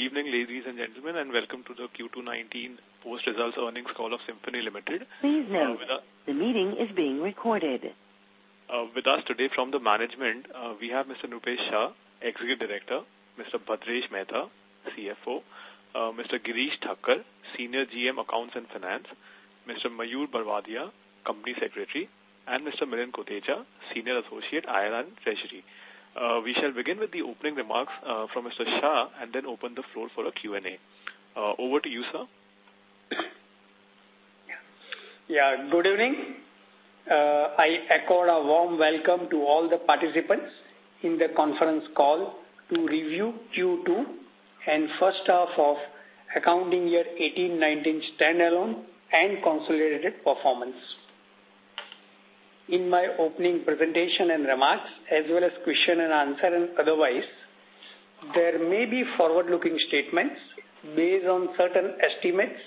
evening, ladies and gentlemen, and welcome to the Q219 post-results earnings call of Symphony Limited. Please note, uh, the meeting is being recorded. Uh, with us today from the management, uh, we have Mr. Nrupesh Shah, Executive Director, Mr. Bhadresh Mehta, CFO, uh, Mr. Girish Thakkar, Senior GM Accounts and Finance, Mr. Mayur Barwadia, Company Secretary, and Mr. Milind Kotecha, Senior Associate IR and Treasury. Uh, we shall begin with the opening remarks uh, from Mr. Shah and then open the floor for a Q&A. Uh, over to you, sir. Yeah, good evening. Uh, I echo a warm welcome to all the participants in the conference call to review Q2 and first half of accounting year 18-19 standalone and consolidated performance. In my opening presentation and remarks, as well as question and answer and otherwise, there may be forward-looking statements based on certain estimates,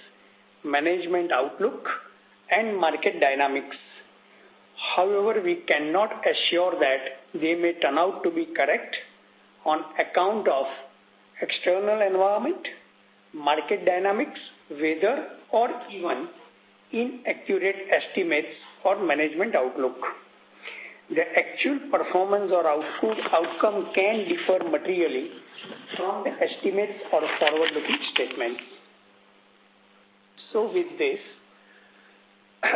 management outlook, and market dynamics. However, we cannot assure that they may turn out to be correct on account of external environment, market dynamics, weather, or even inaccurate estimates or management outlook. The actual performance or output, outcome can differ materially from the estimates or forward-looking statements. So with this,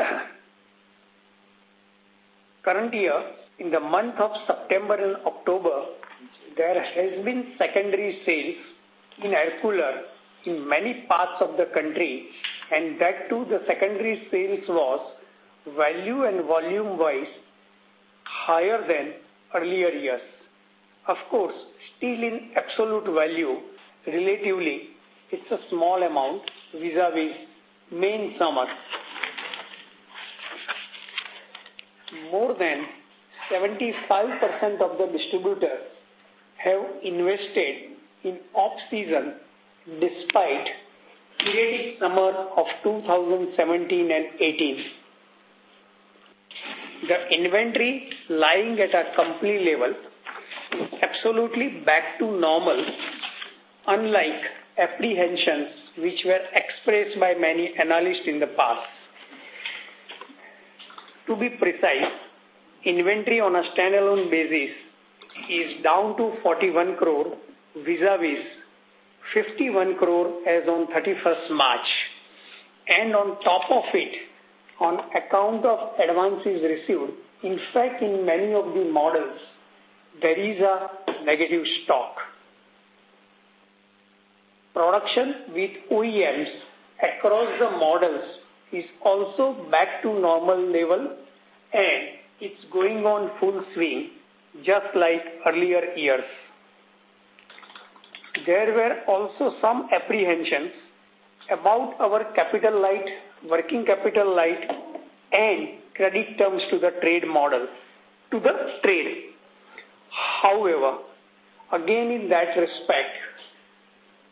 current year, in the month of September and October, there has been secondary sales in air cooler in many parts of the country and that too the secondary sales was value and volume wise higher than earlier years. Of course, still in absolute value, relatively, it's a small amount vis-a-vis -vis main summer. More than 75% of the distributors have invested in off-season despite periodic summer of 2017 and 18. The inventory lying at a company level is absolutely back to normal, unlike apprehensions which were expressed by many analysts in the past. To be precise, inventory on a standalone basis is down to 41 crore vis-a-vis -vis 51 crore as on 31st March. And on top of it, on account of advances received, in fact, in many of the models, there is a negative stock. Production with OEMs across the models is also back to normal level and it's going on full swing just like earlier years there were also some apprehensions about our capital light, working capital light and credit terms to the trade model, to the trade. However, again in that respect,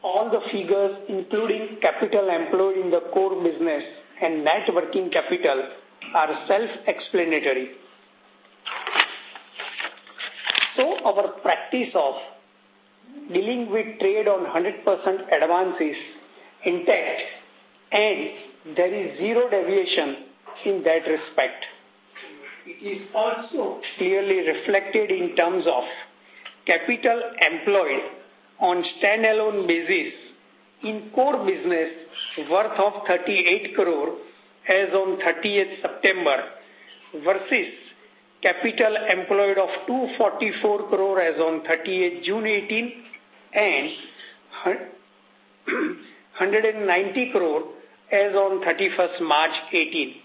all the figures including capital employed in the core business and net working capital are self-explanatory. So our practice of dealing with trade on 100% advances intact and there is zero deviation in that respect. It is also clearly reflected in terms of capital employed on standalone basis in core business worth of 38 crore as on 30th September versus capital employed of 244 crore as on 30th June 18 and 190 crore as on 31st March 18.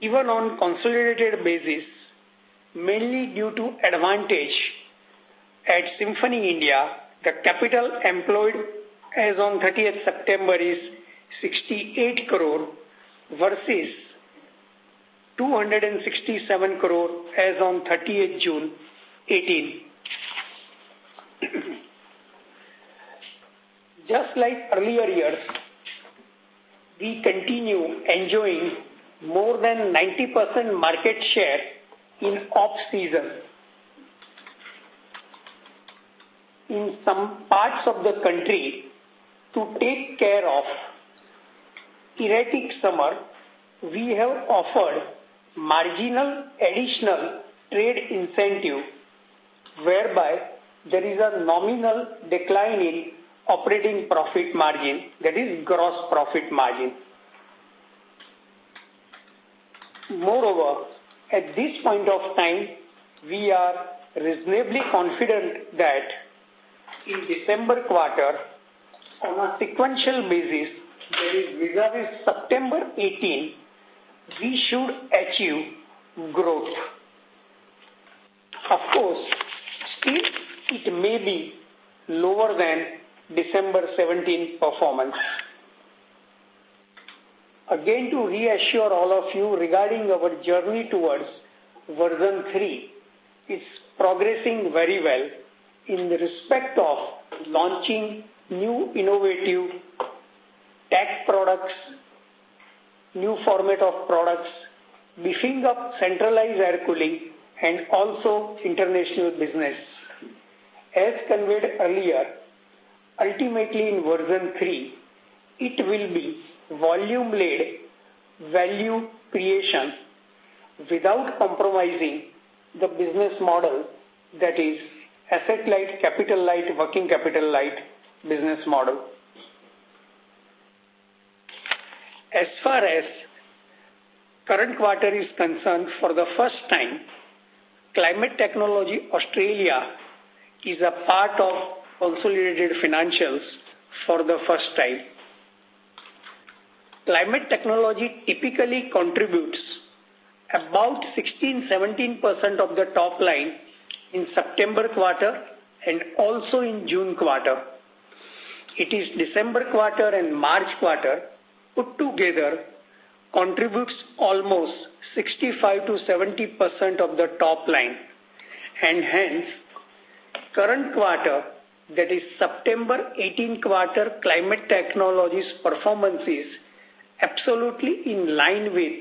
Even on consolidated basis, mainly due to advantage at Symphony India, the capital employed as on 30th September is 68 crore versus 267 crore as on 30th June 18. Just like earlier years, we continue enjoying more than 90% market share in off-season. in some parts of the country to take care of erratic summer, we have offered marginal additional trade incentive whereby there is a nominal decline in operating profit margin, that is gross profit margin. Moreover, at this point of time, we are reasonably confident that in December quarter, on a sequential basis, that is vis-a-vis September 18, we should achieve growth. Of course, still it may be lower than December 17 performance. Again, to reassure all of you regarding our journey towards version 3, it's progressing very well in respect of launching new innovative tech products, new format of products, beefing up centralized air cooling and also international business. As conveyed earlier, ultimately in version 3, it will be volume-led value creation without compromising the business model that is asset-light, capital-light, working capital-light business model. As far as current quarter is concerned, for the first time, Climate Technology Australia is a part of consolidated financials for the first time. Climate Technology typically contributes about 16-17% of the top line in September quarter and also in June quarter. It is December quarter and March quarter put together contributes almost 65 to 70% of the top line and hence current quarter that is September 18 quarter climate technologies performance is absolutely in line with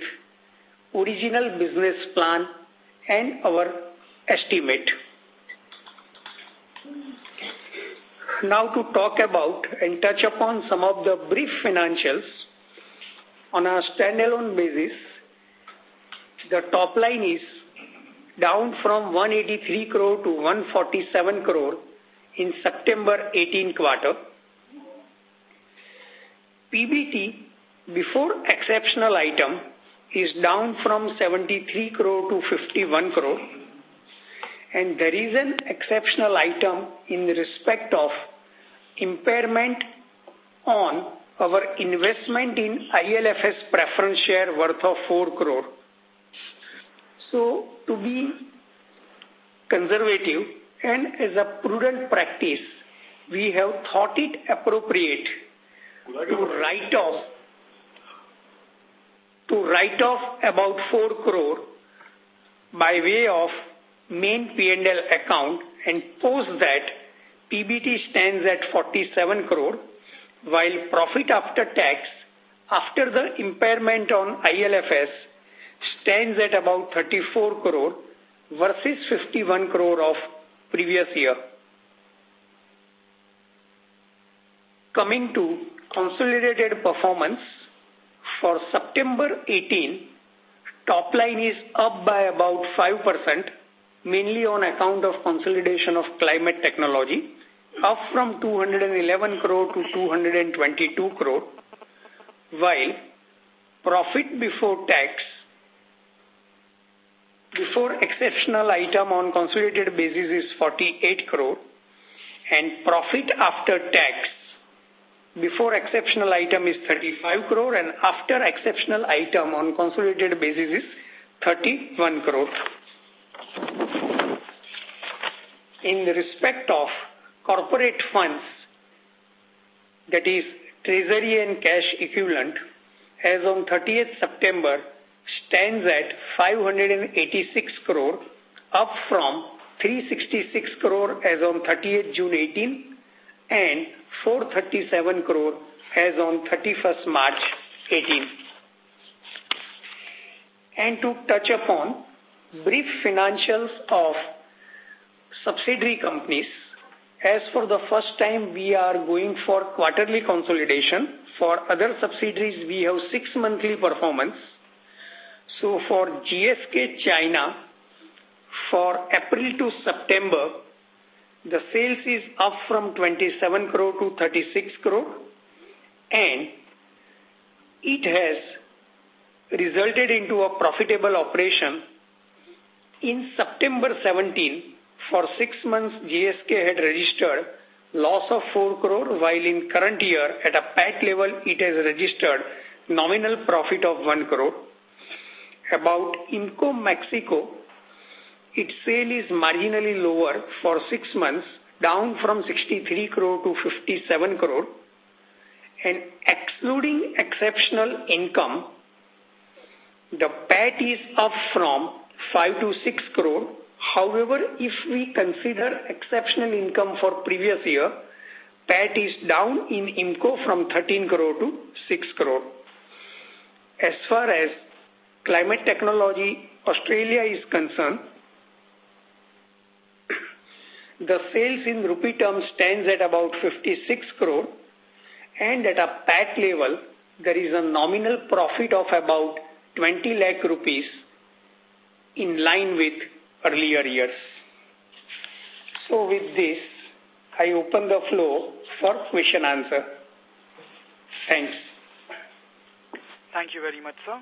original business plan and our estimate. Now to talk about and touch upon some of the brief financials on a standalone basis, the top line is down from 183 crore to 147 crore in September 18 quarter. PBT before exceptional item is down from 73 crore to 51 crore and there is an exceptional item in respect of impairment on our investment in ILFS preference share worth of 4 crore. So to be conservative and as a prudent practice, we have thought it appropriate to write off to write off about 4 crore by way of main P&L account and post that PBT stands at 47 crore while profit after tax after the impairment on ILFS stands at about 34 crore versus 51 crore of previous year. Coming to consolidated performance, for September 18, top line is up by about 5%, mainly on account of consolidation of climate technology, up from 211 crore to 222 crore, while profit before tax, before exceptional item on consolidated basis is 48 crore, and profit after tax before exceptional item is 35 crore and after exceptional item on consolidated basis is 31 crore. In respect of corporate funds, that is treasury and cash equivalent, as on 30th September stands at 586 crore, up from 366 crore as on 30th June 18 and 437 crore as on 31st March 18. And to touch upon brief financials of subsidiary companies, as for the first time, we are going for quarterly consolidation. For other subsidiaries, we have six monthly performance. So for GSK China, for April to September, the sales is up from 27 crore to 36 crore and it has resulted into a profitable operation. In September 17, for six months, GSK had registered loss of 4 crore, while in current year, at a PAT level, it has registered nominal profit of 1 crore. About Impco Mexico, its sale is marginally lower for six months, down from 63 crore to 57 crore. And excluding exceptional income, the PAT is up from 5 to 6 crore. However, if we consider exceptional income for previous year, PAT is down in IMPCO from 13 crore to 6 crore. As far as climate technology Australia is concerned, the sales in rupee terms stands at about 56 crore and at a PAT level, there is a nominal profit of about 20 lakh rupees in line with earlier years. So with this, I open the floor for question answer. Thanks. Thank you very much, sir.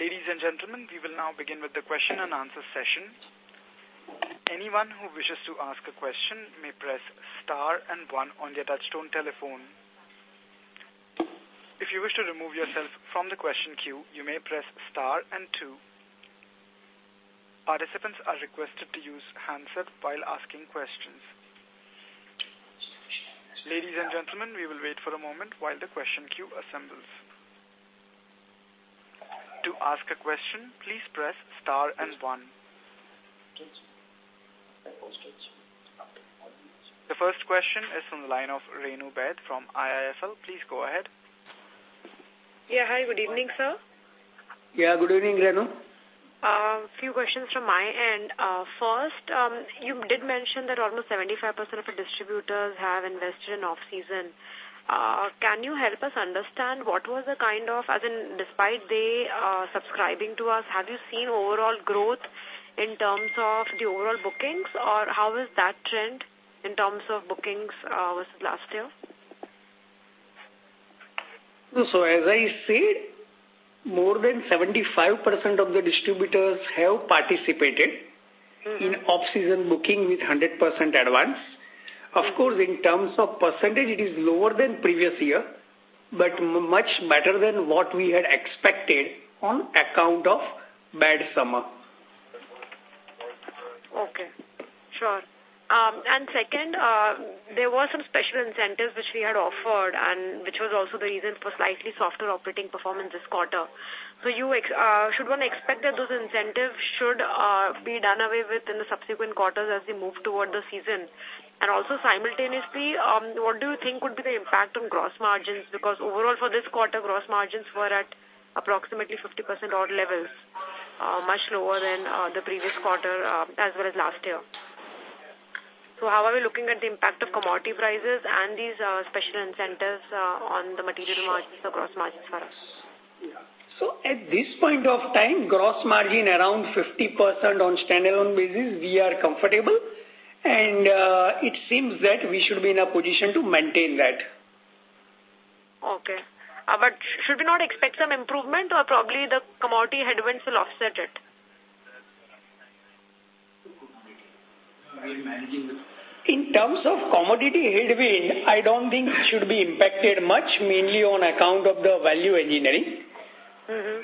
Ladies and gentlemen, we will now begin with the question and answer session. Anyone who wishes to ask a question may press star and one on their touchtone telephone. If you wish to remove yourself from the question queue, you may press star and two. Participants are requested to use handset while asking questions. Ladies and gentlemen, we will wait for a moment while the question queue assembles. To ask a question, please press star and one. The first question is from the line of Renu Baid from IIFL. Please go ahead. Yeah, hi, good evening, sir. Yeah, good evening, Renu. A uh, few questions from my end. Uh, first, um, you did mention that almost 75% of the distributors have invested in off-season. Uh, can you help us understand what was the kind of, as in, despite they uh, subscribing to us, have you seen overall growth in terms of the overall bookings or how is that trend in terms of bookings uh, versus last year? So as I said, more than 75% of the distributors have participated mm -hmm. in off-season booking with 100% advance. Of course, in terms of percentage, it is lower than previous year, but much better than what we had expected on account of bad summer. Okay, sure. Um, and second, uh, there were some special incentives which we had offered and which was also the reason for slightly softer operating performance this quarter. So you uh, should one expect that those incentives should uh, be done away with in the subsequent quarters as we move toward the season? And also simultaneously, um, what do you think would be the impact on gross margins? Because overall for this quarter, gross margins were at approximately 50% odd levels, uh, much lower than uh, the previous quarter uh, as well as last year. So how are we looking at the impact of commodity prices and these uh, special incentives uh, on the material margins or gross margins for us? So at this point of time, gross margin around 50% on standalone basis, we are comfortable and uh, it seems that we should be in a position to maintain that. Okay. Uh, but should we not expect some improvement or probably the commodity headwinds will offset it? In terms of commodity headwind, I don't think it should be impacted much, mainly on account of the value engineering. Mm -hmm.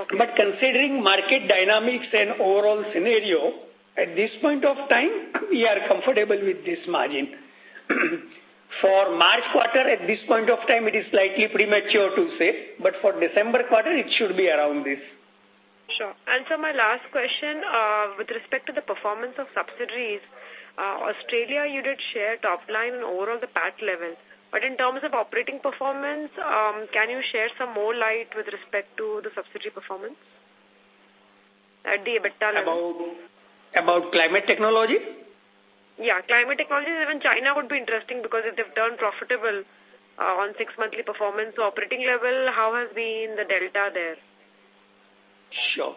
okay. But considering market dynamics and overall scenario, at this point of time, we are comfortable with this margin. for March quarter, at this point of time, it is slightly premature to say, but for December quarter, it should be around this. Sure. And so my last question, uh, with respect to the performance of subsidiaries, uh, Australia, you did share top line and overall the PAT level. But in terms of operating performance, um, can you share some more light with respect to the subsidiary performance at the EBITDA level? About, about climate technology? yeah, climate technologies, even China would be interesting because if they've turned profitable uh, on six monthly performance, so operating level, how has been the delta there? Sure.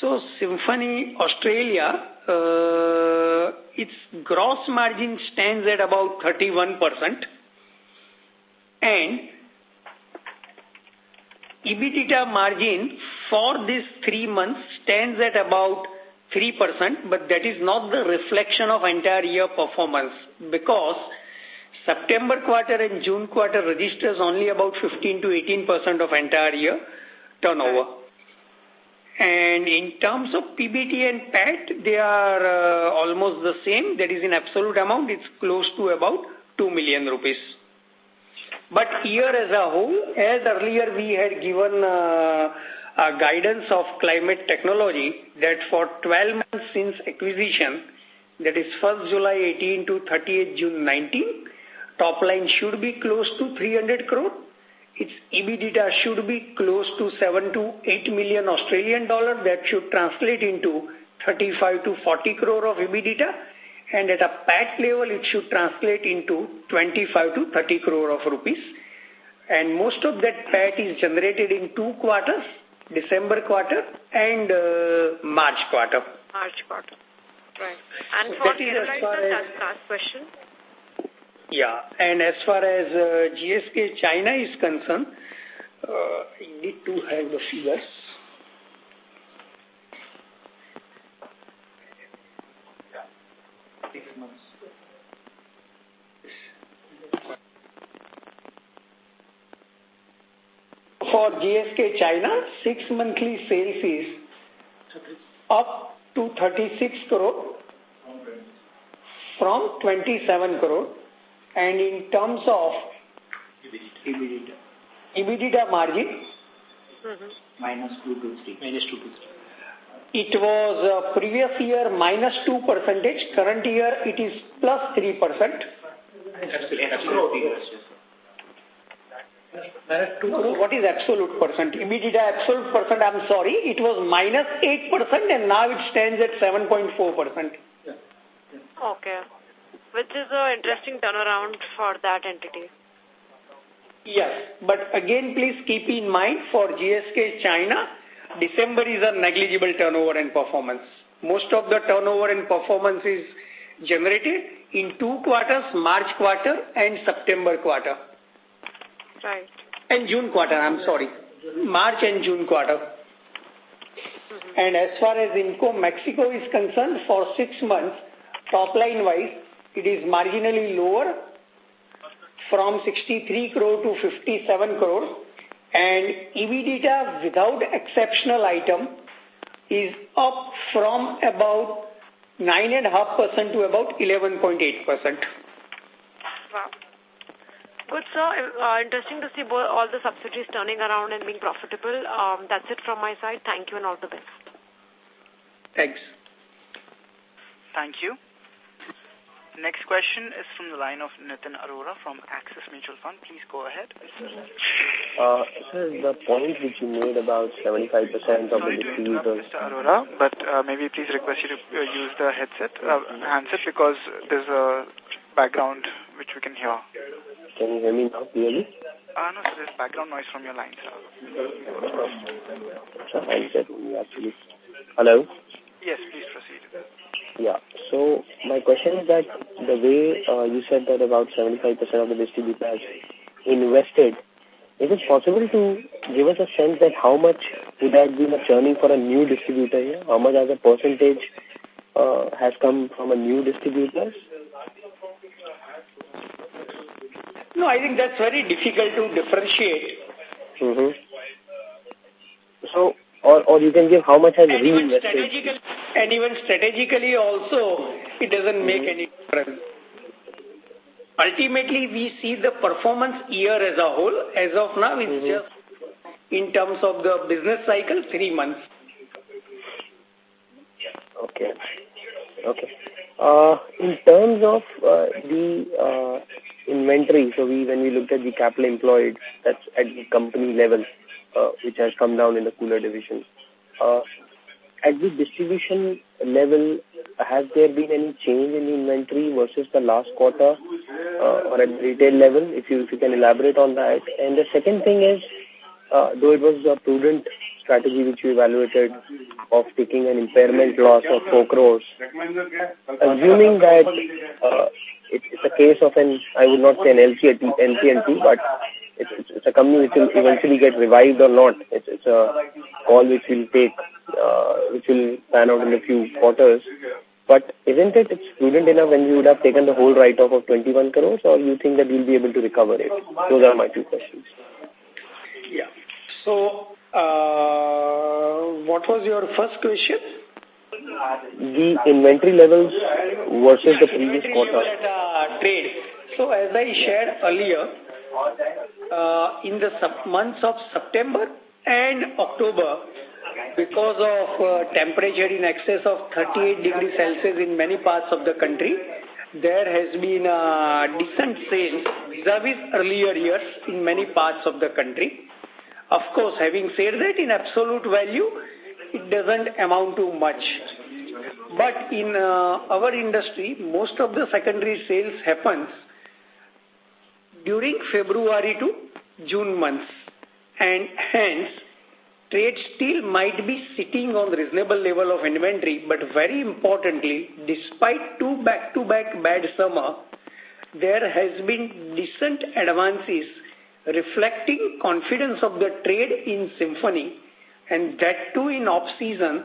So Symphony Australia, uh, its gross margin stands at about 31% and EBITDA margin for these three months stands at about 3%, but that is not the reflection of entire year performance because September quarter and June quarter registers only about 15 to 18% of entire year turnover. And in terms of PBT and PAT, they are uh, almost the same. That is in absolute amount, it's close to about 2 million rupees. But year as a whole, as earlier we had given uh, a guidance of climate technology that for 12 months since acquisition, that is 1st July 18 to 30th June 19, top line should be close to 300 crore. Its EBITDA should be close to 7 to 8 million Australian dollar. That should translate into 35 to 40 crore of EBITDA and at a PAT level it should translate into 25 to 30 crore of rupees. And most of that PAT is generated in two quarters, December quarter and uh, March quarter. March quarter. Right. And so for Kerala, last question. Yeah, and as far as uh, GSK China is concerned, uh, I need to have the figures. For GSK China, six monthly sales is up to 36 crore from 27 crore. And in terms of EBITDA, EBITDA margin, mm -hmm. minus 2 to 3. Minus 2 to 3. It was uh, previous year minus 2 percentage. Current year it is plus 3 percent. What is absolute percent? EBITDA absolute percent, I'm sorry, it was minus 8% and now it stands at 7.4%. Okay. Which is an interesting turnaround for that entity. Yes, but again please keep in mind for GSK China, December is a negligible turnover and performance. Most of the turnover and performance is generated in two quarters, March quarter and September quarter. Right. And June quarter, I'm sorry. March and June quarter. Mm -hmm. And as far as Impco Mexico is concerned, for six months, top line wise, it is marginally lower from 63 crore to 57 crore. And EBITDA without exceptional item is up from about 9.5% to about 11.8%. Wow. Good, sir. Uh, interesting to see both, all the subsidiaries turning around and being profitable. Um, that's it from my side. Thank you and all the best. Thanks. Thank you. Next question is from the line of Nitin Arora from Axis Mutual Fund. Please go ahead. Uh, sir, the point which you made about 75% of the distributors... Mr. Arora, but uh, maybe please request you to uh, use the headset, uh, handset, because there's a background which we can hear. Can you hear me now clearly? Uh, no, sir, there's background noise from your line, sir. So I said actually. Hello? Yes, please proceed. Yeah, so my question is that the way uh, you said that about 75% of the distributors invested, is it possible to give us a sense that how much would have been a churning for a new distributor here? How much as a percentage uh, has come from a new distributors? No, I think that's very difficult to differentiate. Mm -hmm. So, or, or you can give how much has and reinvested. Even strategically, and even strategically also, it doesn't make mm -hmm. any difference. Ultimately, we see the performance year as a whole. As of now, it's mm -hmm. just in terms of the business cycle, three months. Okay. Okay. Uh, in terms of uh, the uh, inventory, so we when we looked at the capital employed, that's at the company level, uh, which has come down in the cooler division. Uh, at the distribution level, has there been any change in the inventory versus the last quarter uh, or at retail level? If you, if you can elaborate on that. And the second thing is, uh, though it was a prudent strategy which you evaluated of taking an impairment loss of 4 crores, assuming that uh, it, it's a case of an, I would not say an LCNT, but it's, it's, it's a company which will eventually get revived or not. It's, it's a call which will take, uh, which will pan out in a few quarters. But isn't it it's prudent enough when you would have taken the whole write-off of 21 crores or you think that you'll be able to recover it? Those are my two questions. Yeah. So, uh, what was your first question? The inventory levels versus the previous quarter. At, uh, trade. So, as I shared earlier, uh, in the months of September and October, because of uh, temperature in excess of 38 degrees Celsius in many parts of the country, there has been a decent sales vis-a-vis earlier years in many parts of the country. Of course, having said that, in absolute value, it doesn't amount to much. But in uh, our industry, most of the secondary sales happens during February to June months. And hence, trade still might be sitting on reasonable level of inventory, but very importantly, despite two back-to-back -back bad summer, there has been decent advances reflecting confidence of the trade in Symphony and that too in off-season,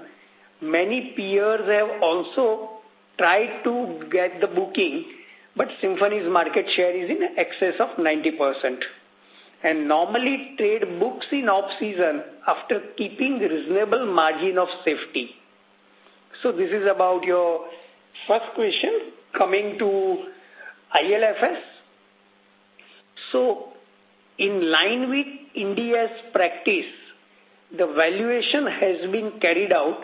many peers have also tried to get the booking, but Symphony's market share is in excess of 90%. And normally trade books in off-season after keeping the reasonable margin of safety. So this is about your first question. Coming to ILFS. So in line with Ind AS practice, the valuation has been carried out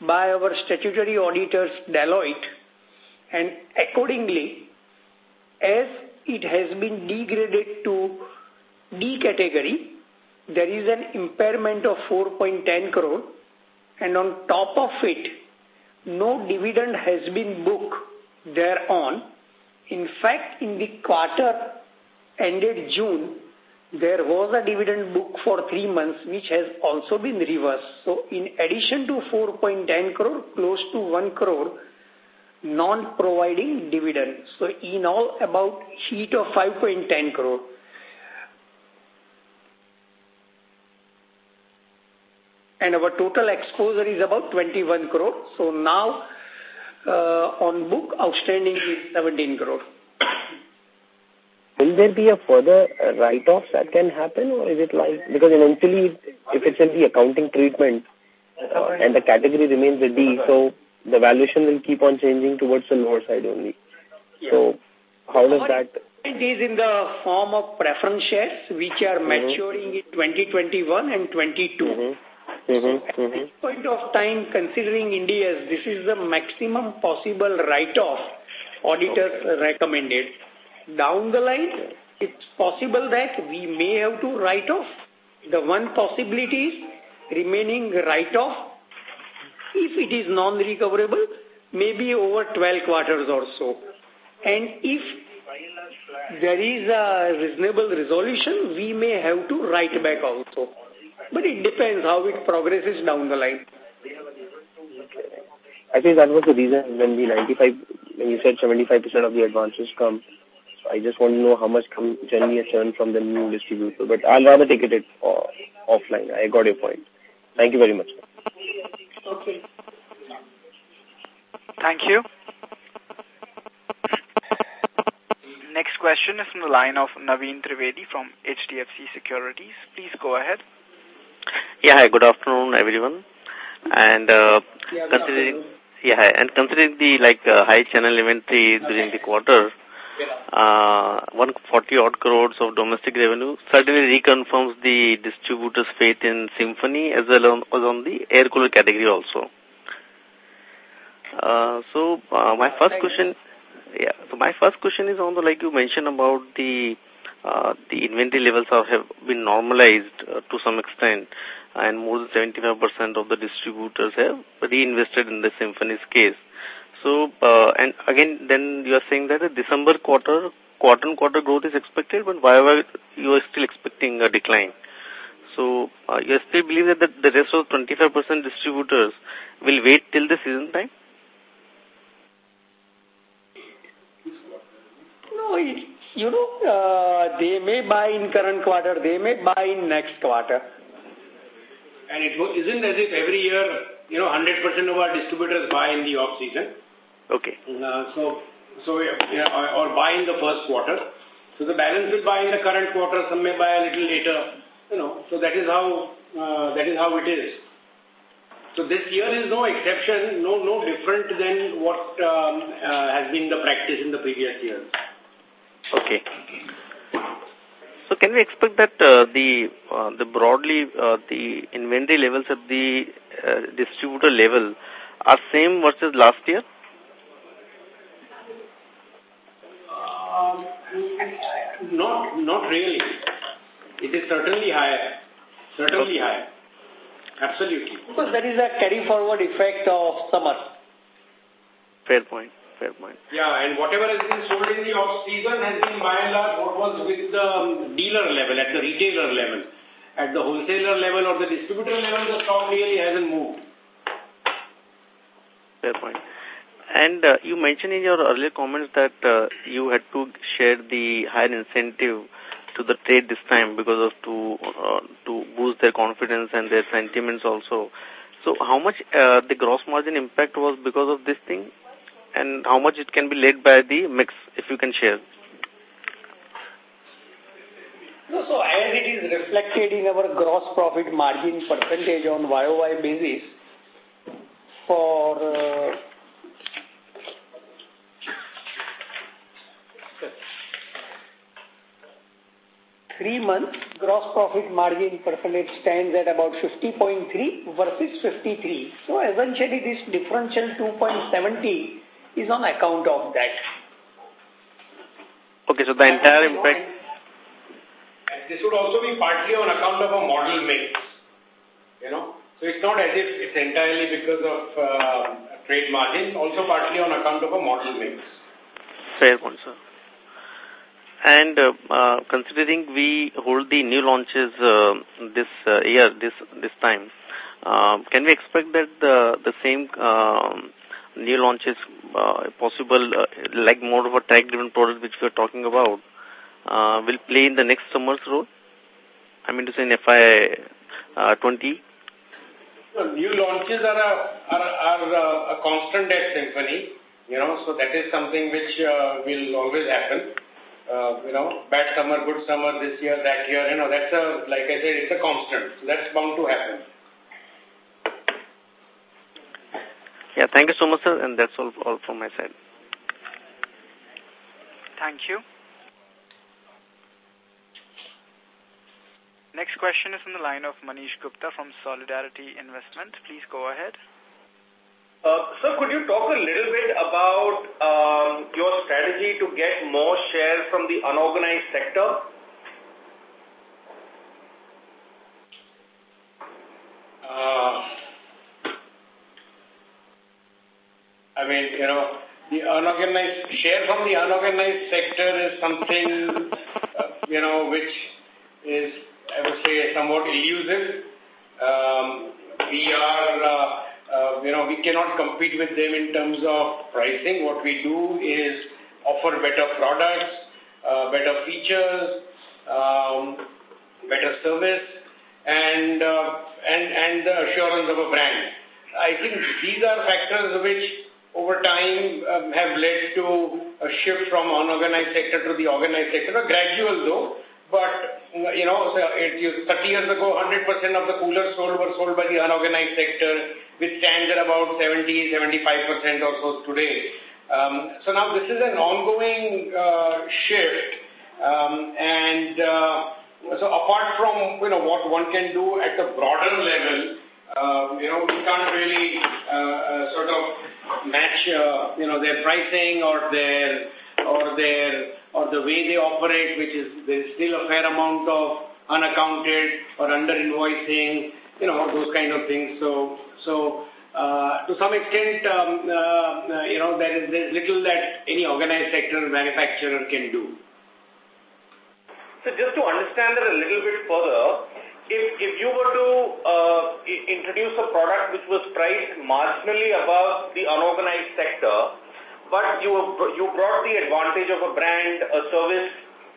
by our statutory auditors Deloitte and accordingly, as it has been degraded to D category, there is an impairment of 4.10 crore and on top of it, no dividend has been booked thereon. In fact, in the quarter ended June, there was a dividend book for three months which has also been reversed. So in addition to 4.10 crore, close to 1 crore, non-providing dividend. So in all about heat of 5.10 crore. And our total exposure is about 21 crore. So now uh, on book outstanding is 17 crore. Will there be a further write-off that can happen or is it like, because eventually if it's in the accounting treatment uh, and the category remains a D, so the valuation will keep on changing towards the lower side only. So how does that... It is in the form of preference shares which are mm-hmm. maturing mm -hmm. in 2021 and 22. Mm -hmm. Mm -hmm. At this point of time, considering Ind AS, this is the maximum possible write-off auditors okay. recommended down the line, it's possible that we may have to write off. The one possibility is remaining write-off, if it is non-recoverable, maybe over 12 quarters or so. And if there is a reasonable resolution, we may have to write back also. But it depends how it progresses down the line. I think that was the reason when the 95, when you said 75% of the advances come I just want to know how much can generally churn from the new distributor. But I'll rather take it uh, offline. I got your point. Thank you very much. Okay. Thank you. Next question is from the line of Naveen Trivedi from HDFC Securities. Please go ahead. Yeah, hi, good afternoon, everyone. And uh, yeah, considering yeah, and considering the like uh, high channel inventory during the quarter, uh, 140 odd crores of domestic revenue certainly reconfirms the distributor's faith in Symphony as well as on the air cooler category also. Uh, so uh, my first question, yeah, so my first question is on the like you mentioned about the uh, the inventory levels are, have been normalized uh, to some extent and more than 75% of the distributors have reinvested in the Symphony's case. So, uh, and again, then you are saying that the December quarter, quarter-on-quarter growth is expected, but why are you are still expecting a decline? So, uh, you still believe that the, the rest of 25% distributors will wait till the season time? No, you know, uh, they may buy in current quarter, they may buy in next quarter. And it isn't as if every year, you know, 100% of our distributors buy in the off-season. Okay. Uh, so, so or, or buy in the first quarter. So the balance will buy in the current quarter, some may buy a little later, you know, so that is how, uh, that is how it is. So this year is no exception, no, no different than what um, uh, has been the practice in the previous years. Okay. So can we expect that uh, the uh, the broadly uh, the inventory levels at the uh, distributor level are same versus last year? Um, not not really. It is certainly higher. Certainly higher. Absolutely. Because there is a carry forward effect of summer. Fair point. Fair point. Yeah, and whatever has been sold in the off season has been by and large what was with the um, dealer level, at the retailer level. At the wholesaler level or the distributor level, the stock really hasn't moved. Fair point. And uh, you mentioned in your earlier comments that uh, you had to share the higher incentive to the trade this time because of to uh, to boost their confidence and their sentiments also. So how much uh, the gross margin impact was because of this thing and how much it can be led by the mix, if you can share? No, so as it is reflected in our gross profit margin percentage on YOY basis for uh, three months, gross profit margin percentage stands at about 50.3 versus 53. So essentially this differential 2.70 is on account of that. Okay, so the entire impact... This would also be partly on account of a model mix, you know. So it's not as if it's entirely because of uh, trade margin, also partly on account of a model mix. Fair point, sir. And uh, uh, considering we hold the new launches uh, this uh, year, this this time, uh, can we expect that the the same um, new launches uh, possible, uh, like more of a tag-driven product which we are talking about, uh, will play in the next summer's role? I mean to say in FY uh, 20? So new launches are a, are, are a, a constant at Symphony, you know, so that is something which uh, will always happen. Uh, you know, bad summer, good summer, this year, that year, you know, that's a, like I said, it's a constant. So that's bound to happen. Yeah, thank you so much, sir, and that's all, all from my side. Thank you. Next question is from the line of Manish Gupta from Solidarity Investment. Please go ahead. Uh, sir, could you talk a little bit about um, your strategy to get more share from the unorganized sector? Uh, I mean, you know, the unorganized share from the unorganized sector is something, uh, you know, which is, I would say, somewhat elusive. Um, we are, uh, uh, you know, we cannot compete with them in terms of pricing. What we do is offer better products, uh, better features, um, better service, and, uh, and, and the assurance of a brand. I think these are factors which over time um, have led to a shift from unorganized sector to the organized sector, a gradual though, but, you know, so it, 30 years ago, 100% of the coolers sold were sold by the unorganized sector, which stands at about 70, 75% or so today. Um, so now this is an ongoing uh, shift, um, and uh, so apart from, you know, what one can do at the broader level, uh, you know, we can't really uh, uh, sort of match, uh, you know, their pricing or their or their or the way they operate, which is there's still a fair amount of unaccounted or under invoicing, you know, those kind of things. So so uh, to some extent, um, uh, you know, there is there's little that any organized sector manufacturer can do. So just to understand that a little bit further, if, if you were to uh, introduce a product which was priced marginally above the unorganized sector, but you, you brought the advantage of a brand, a service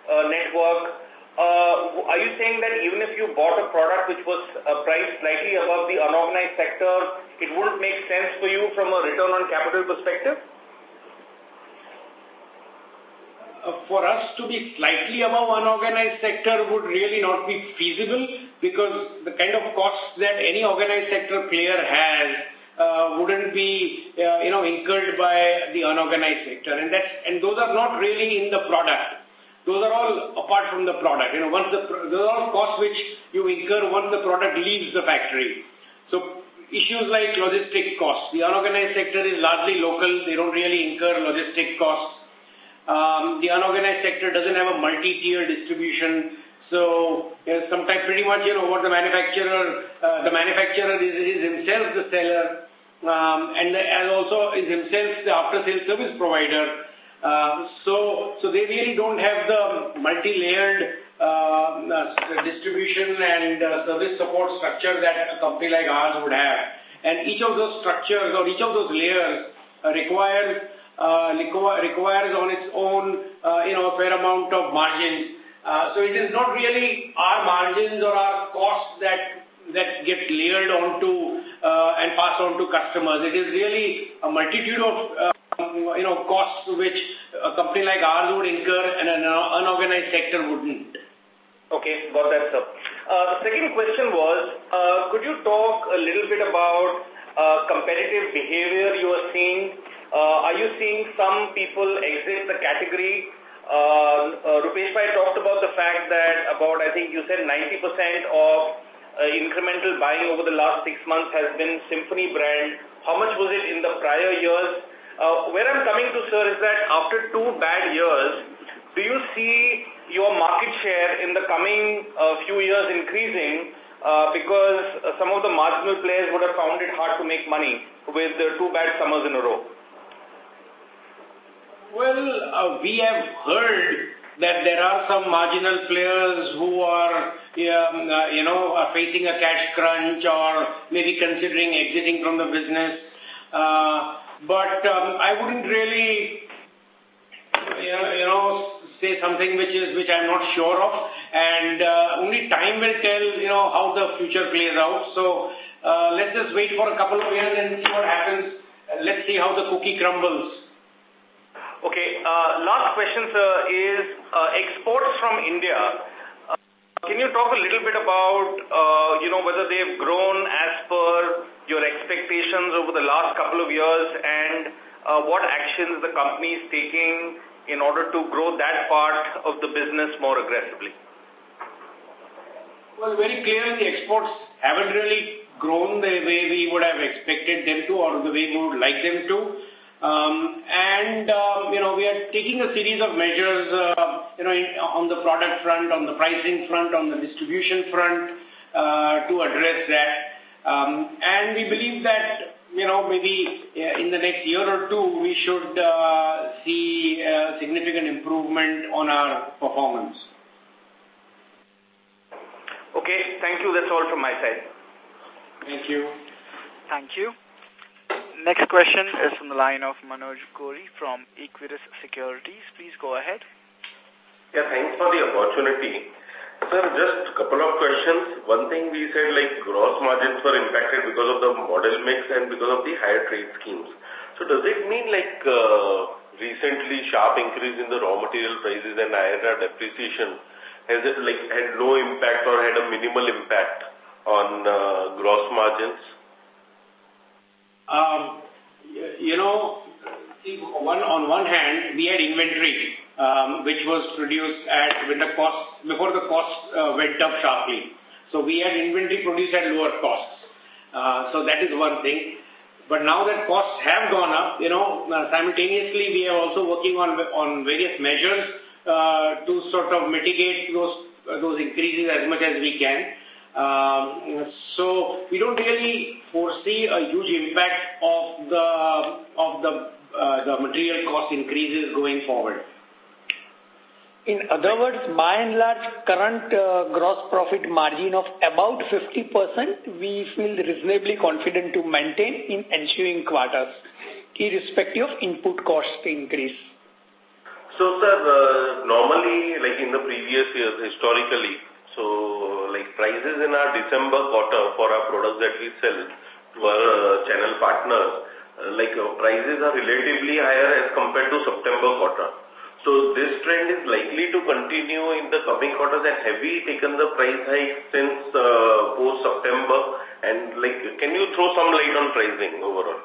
uh, network, uh, are you saying that even if you bought a product which was uh, priced slightly above the unorganized sector, it wouldn't make sense for you from a return on capital perspective? Uh, for us to be slightly above unorganized sector would really not be feasible because the kind of costs that any organized sector player has uh, wouldn't be, uh, you know, incurred by the unorganized sector. And that's, and those are not really in the product. Those are all apart from the product. You know, once the, those are all costs which you incur once the product leaves the factory. So issues like logistic costs. The unorganized sector is largely local. They don't really incur logistic costs. Um, the unorganized sector doesn't have a multi-tier distribution. So uh, sometimes pretty much, you know, what the manufacturer, uh, the manufacturer is, is himself the seller um, and, the, and also is himself the after-sales service provider. Uh, so, so they really don't have the multi-layered uh, uh, distribution and uh, service support structure that a company like ours would have. And each of those structures or each of those layers uh, requires uh, requires on its own, uh, you know, a fair amount of margins. Uh, so it is not really our margins or our costs that that get layered onto uh, and passed on to customers. It is really a multitude of uh, you know costs which a company like ours would incur and an unorganized sector wouldn't. Okay, got that, sir. Uh, the second question was, uh, could you talk a little bit about uh, competitive behavior you are seeing uh, are you seeing some people exit the category? Uh, uh, Nrupesh Bhai talked about the fact that about, I think you said 90% of uh, incremental buying over the last six months has been Symphony brand. How much was it in the prior years? Uh, where I'm coming to, sir, is that after two bad years, do you see your market share in the coming uh, few years increasing uh, because uh, some of the marginal players would have found it hard to make money with the two bad summers in a row? Well, uh, we have heard that there are some marginal players who are, um, uh, you know, are facing a cash crunch or maybe considering exiting from the business. Uh, but um, I wouldn't really, you know, say something which is which I'm not sure of, and uh, only time will tell, you know, how the future plays out. So uh, let's just wait for a couple of years and see what happens. Let's see how the cookie crumbles. Okay. Uh, last question, sir, is uh, exports from India. Uh, can you talk a little bit about, uh, you know, whether they've grown as per your expectations over the last couple of years and uh, what actions the company is taking in order to grow that part of the business more aggressively? Well, very clearly the exports haven't really grown the way we would have expected them to or the way we would like them to. Um, and, um, you know, we are taking a series of measures, uh, you know, in, on the product front, on the pricing front, on the distribution front, uh, to address that. Um, and we believe that, you know, maybe uh, in the next year or two, we should uh, see a significant improvement on our performance. Okay, thank you. That's all from my side. Thank you. Thank you. Next question is from the line of Manoj Gori from Equirus Securities. Please go ahead. Yeah, thanks for the opportunity. Sir, just a couple of questions. One thing we said like gross margins were impacted because of the model mix and because of the higher trade schemes. So does it mean like uh, recently sharp increase in the raw material prices and INR depreciation has it like had no impact or had a minimal impact on uh, gross margins? Um, you know, one on one hand, we had inventory um, which was produced at when the cost before the cost uh, went up sharply. So we had inventory produced at lower costs. Uh, so that is one thing. But now that costs have gone up, you know, uh, simultaneously we are also working on on various measures uh, to sort of mitigate those uh, those increases as much as we can. Um, so we don't really foresee a huge impact of the of the uh, the material cost increases going forward. In other words, by and large, current uh, gross profit margin of about 50%, we feel reasonably confident to maintain in ensuing quarters, irrespective of input cost increase. So, sir, uh, normally, like in the previous years, historically, so like prices in our December quarter for our products that we sell to our uh, channel partners, like prices are relatively higher as compared to September quarter. So this trend is likely to continue in the coming quarters and have we taken the price hike since uh, post-September and like can you throw some light on pricing overall?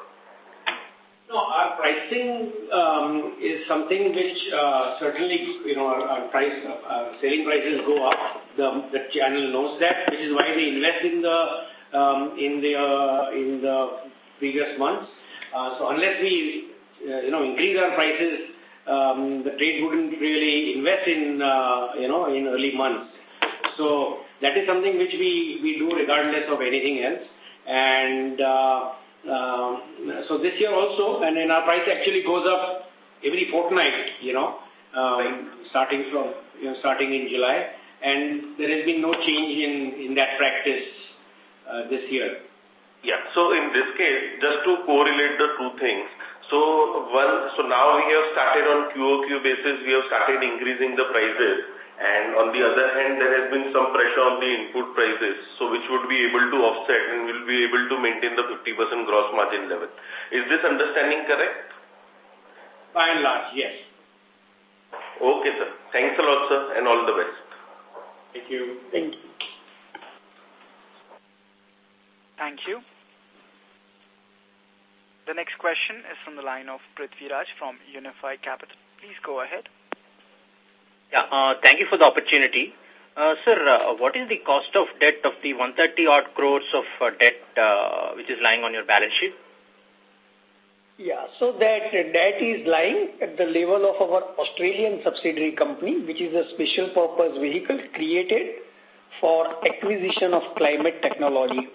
No, our pricing um, is something which uh, certainly, you know, our, our price, uh, selling prices go up. The, the channel knows that, which is why they invest in the um, in the uh, in the previous months. Uh, so unless we, uh, you know, increase our prices um, the trade wouldn't really invest in, uh, you know, in early months. So that is something which we, we do regardless of anything else. And uh, uh, so this year also, and then our price actually goes up every fortnight, you know, um, starting from, you know, starting in July. And there has been no change in, in that practice uh, this year. Yeah. So in this case, just to correlate the two things, so one, so now we have started on QOQ basis, we have started increasing the prices. And on the other hand, there has been some pressure on the input prices, so which would be able to offset and will be able to maintain the 50% gross margin level. Is this understanding correct? By and large, yes. Okay, sir. Thanks a lot, sir, and all the best. Thank you. Thank you. Thank you. The next question is from the line of Prithvi Raj from Unifi Capital. Please go ahead. Yeah, uh, thank you for the opportunity. Uh, sir, uh, what is the cost of debt of the 130 odd crores of uh, debt uh, which is lying on your balance sheet? Yeah, so that debt is lying at the level of our Australian subsidiary company, which is a special purpose vehicle created for acquisition of climate technology.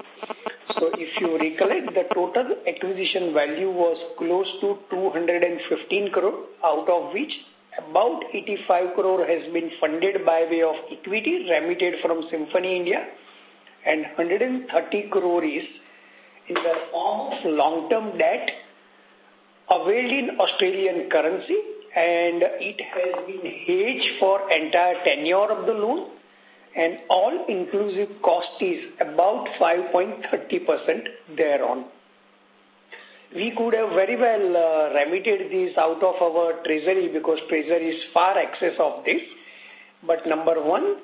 So if you recollect, the total acquisition value was close to 215 crore, out of which about 85 crore has been funded by way of equity remitted from Symphony India and 130 crore is in the form of long-term debt availed in Australian currency and it has been hedged for entire tenure of the loan and all-inclusive cost is about 5.30% thereon. We could have very well uh, remitted this out of our treasury because treasury is far excess of this. But number one,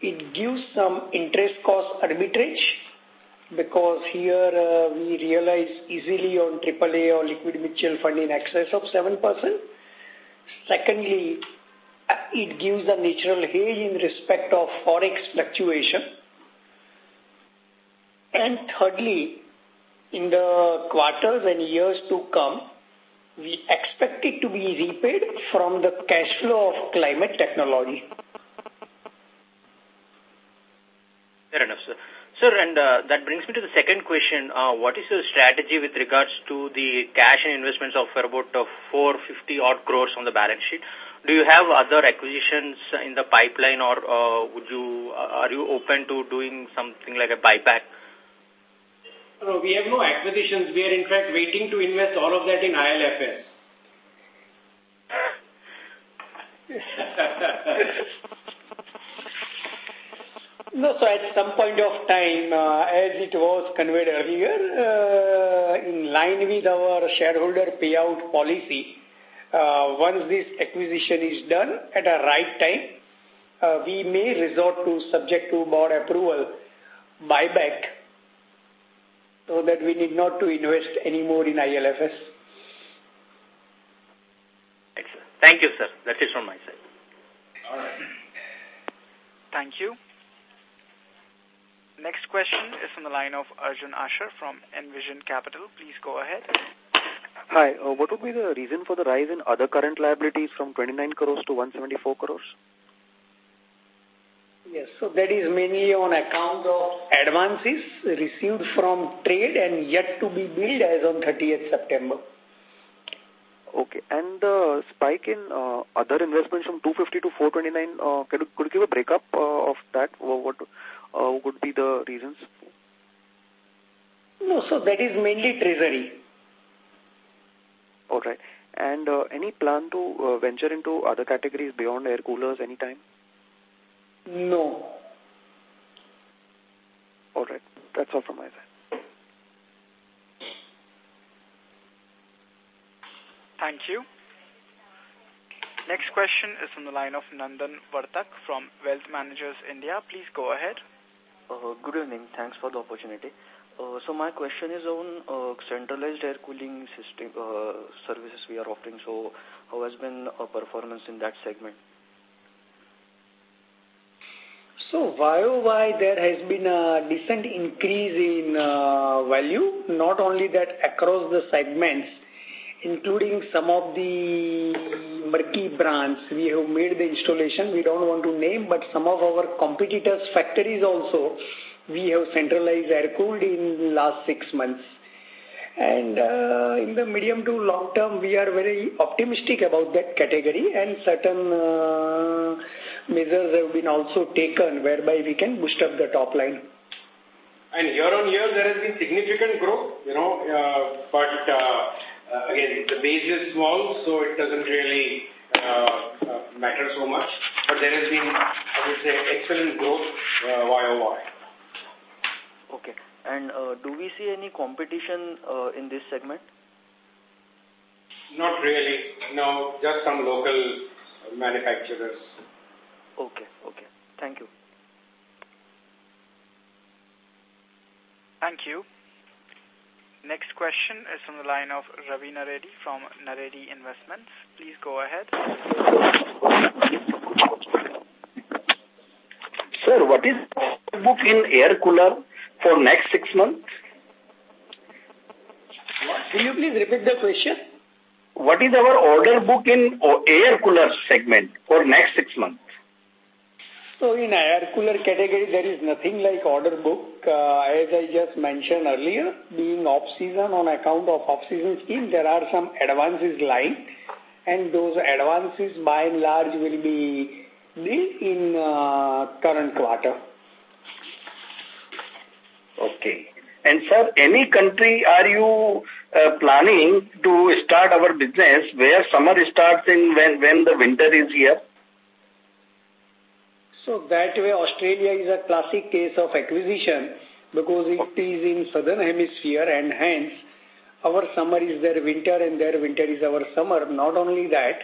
it gives some interest cost arbitrage because here uh, we realize easily on AAA or liquid mutual fund in excess of 7%. Secondly, it gives a natural hedge in respect of forex fluctuation. And thirdly, in the quarters and years to come, we expect it to be repaid from the cash flow of climate technology. Fair enough, sir. Sir, and uh, that brings me to the second question. Uh, what is your strategy with regards to the cash and investments of about uh, 450 odd crores on the balance sheet? Do you have other acquisitions in the pipeline or uh, would you uh, are you open to doing something like a buyback? No, we have no acquisitions. We are in fact waiting to invest all of that in ILFS. no, so at some point of time, uh, as it was conveyed earlier, uh, in line with our shareholder payout policy, uh, once this acquisition is done at a right time, uh, we may resort to, subject to board approval, buyback so that we need not to invest any more in ILFS. Excellent. Thank you, sir. That's it from my side. All right. Thank you. Next question is from the line of Arjun Asher from Envision Capital. Please go ahead. Hi. Uh, what would be the reason for the rise in other current liabilities from 29 crores to 174 crores? Yes, so that is mainly on account of advances received from trade and yet to be billed as on 30th September. Okay, and the spike in uh, other investments from 250 to 429, uh, could, you, could you give a breakup uh, of that? What uh, would be the reasons? No, so that is mainly treasury. All right. And uh, any plan to uh, venture into other categories beyond air coolers anytime? No. All right. That's all from my side. Thank you. Next question is from the line of Nandan Vartak from Wealth Managers India. Please go ahead. Uh, good evening. Thanks for the opportunity. Uh, so my question is on uh, centralized air cooling system uh, services we are offering. So how has been a performance in that segment? So YOY there has been a decent increase in uh, value. Not only that across the segments, including some of the murky brands, we have made the installation. We don't want to name, but some of our competitors' factories also we have centralized air cooled in last six months. And uh, in the medium to long term, we are very optimistic about that category and certain uh, measures have been also taken whereby we can boost up the top line. And year on year, there has been significant growth, you know, uh, but uh, uh, again, the base is small, so it doesn't really uh, uh, matter so much. But there has been, I would say, excellent growth uh, YOY. Okay. And uh, do we see any competition uh, in this segment? Not really. No, just some local manufacturers. Okay, okay. Thank you. Thank you. Next question is from the line of Ravi Naredi from Naredi Investments. Please go ahead. Sir, what is book in air cooler for next six months? Will you please repeat the question? What is our order book in air cooler segment for next six months? So in air cooler category, there is nothing like order book. Uh, as I just mentioned earlier, being off-season on account of off-season scheme, there are some advances lying. And those advances by and large will be in uh, current quarter. Okay. And sir, any country are you uh, planning to start our business where summer starts in when, when the winter is here? So that way Australia is a classic case of acquisition because it is in southern hemisphere and hence our summer is their winter and their winter is our summer. Not only that,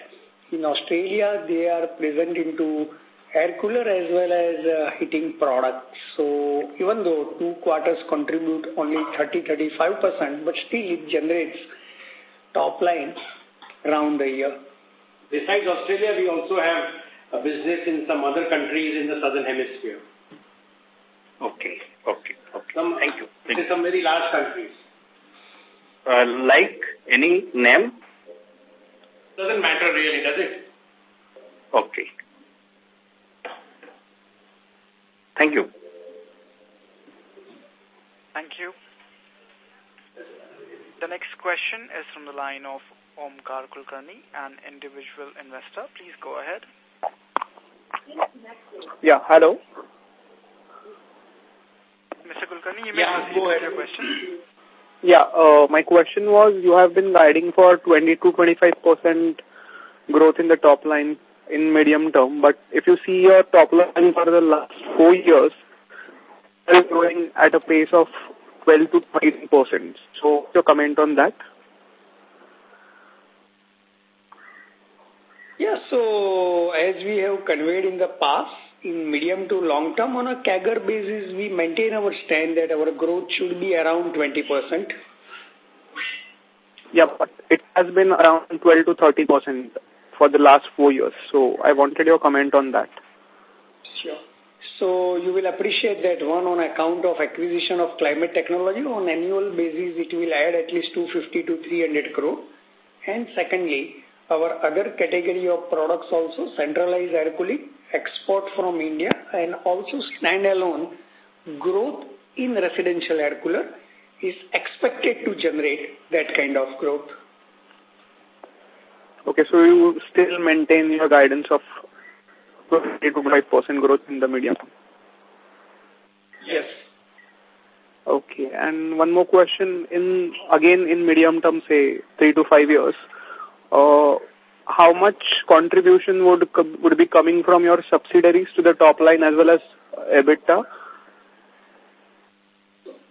in Australia they are present into air cooler as well as uh, heating products. So even though two quarters contribute only 30-35%, but still it generates top line around the year. Besides Australia, we also have a business in some other countries in the southern hemisphere. Okay, okay, okay. Some, Thank you. Thank in some very large countries. Uh, like any name? Doesn't matter really, does it? Okay. Thank you. Thank you. The next question is from the line of Omkar Kulkarni, an individual investor. Please go ahead. Yeah, hello. Mr. Kulkarni, you may yeah, proceed with your question. Yeah, uh, my question was you have been guiding for 20 to 25% growth in the top line in medium term, but if you see your top line for the last four years, it's growing at a pace of 12 to 20%. So, your comment on that? Yeah, so as we have conveyed in the past, in medium to long term on a CAGR basis, we maintain our stand that our growth should be around 20%. Yeah, but it has been around 12 to 30% for the last four years. So I wanted your comment on that. Sure. So you will appreciate that one on account of acquisition of climate technology on annual basis it will add at least 250 to 300 crore. And secondly, our other category of products also centralized air cooling export from India and also standalone growth in residential air cooler is expected to generate that kind of growth. Okay, so you still maintain your guidance of 25% growth in the medium term? Yes. Okay, and one more question. In Again, in medium term, say, three to five years, uh, how much contribution would would be coming from your subsidiaries to the top line as well as EBITDA?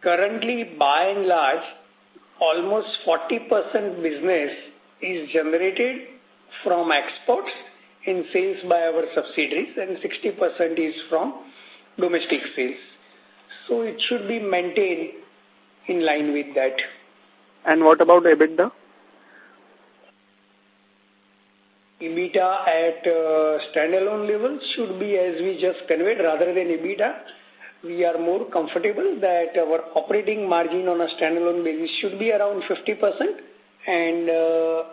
Currently, by and large, almost 40% business is generated from exports in sales by our subsidiaries and 60% is from domestic sales. So it should be maintained in line with that. And what about EBITDA? EBITDA at uh, standalone level should be as we just conveyed rather than EBITDA. We are more comfortable that our operating margin on a standalone basis should be around 50% and uh,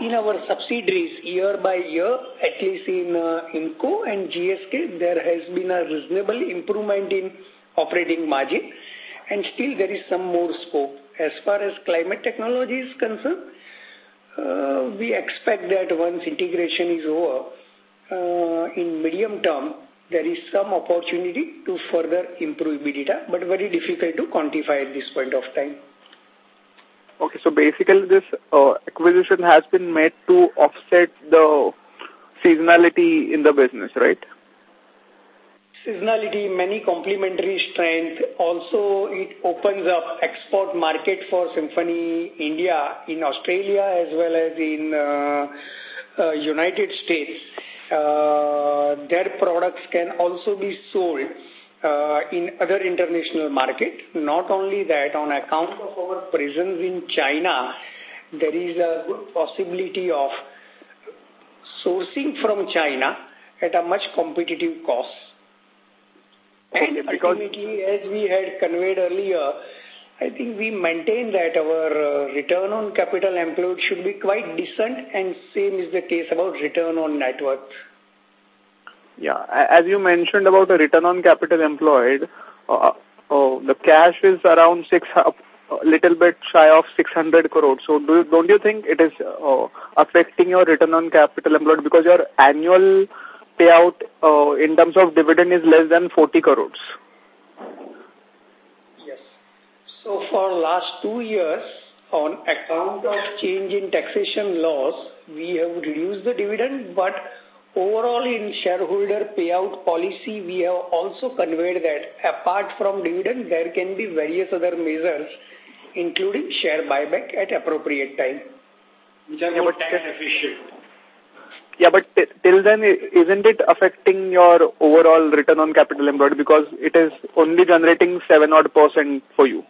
in our subsidiaries year by year, at least in uh, IMPCO and GSK, there has been a reasonable improvement in operating margin and still there is some more scope. As far as climate technology is concerned, uh, we expect that once integration is over, uh, in medium term, there is some opportunity to further improve EBITDA, but very difficult to quantify at this point of time. Okay, so basically this uh, acquisition has been made to offset the seasonality in the business, right? Seasonality, many complementary strength. Also, it opens up export market for Symphony India in Australia as well as in uh, uh, United States. Uh, their products can also be sold uh, in other international market. Not only that, on account of our presence in China, there is a good possibility of sourcing from China at a much competitive cost. And ultimately, as we had conveyed earlier, I think we maintain that our uh, return on capital employed should be quite decent and same is the case about return on net worth. Yeah, as you mentioned about the return on capital employed, uh, oh, the cash is around six, a little bit shy of 600 crores. So do, don't you think it is uh, affecting your return on capital employed because your annual payout uh, in terms of dividend is less than 40 crores. Yes. So for last two years, on account of change in taxation laws, we have reduced the dividend, but overall in shareholder payout policy, we have also conveyed that apart from dividend, there can be various other measures, including share buyback at appropriate time. Which are more tax efficient. Yeah, but till then, isn't it affecting your overall return on capital employed because it is only generating 7 odd percent for you?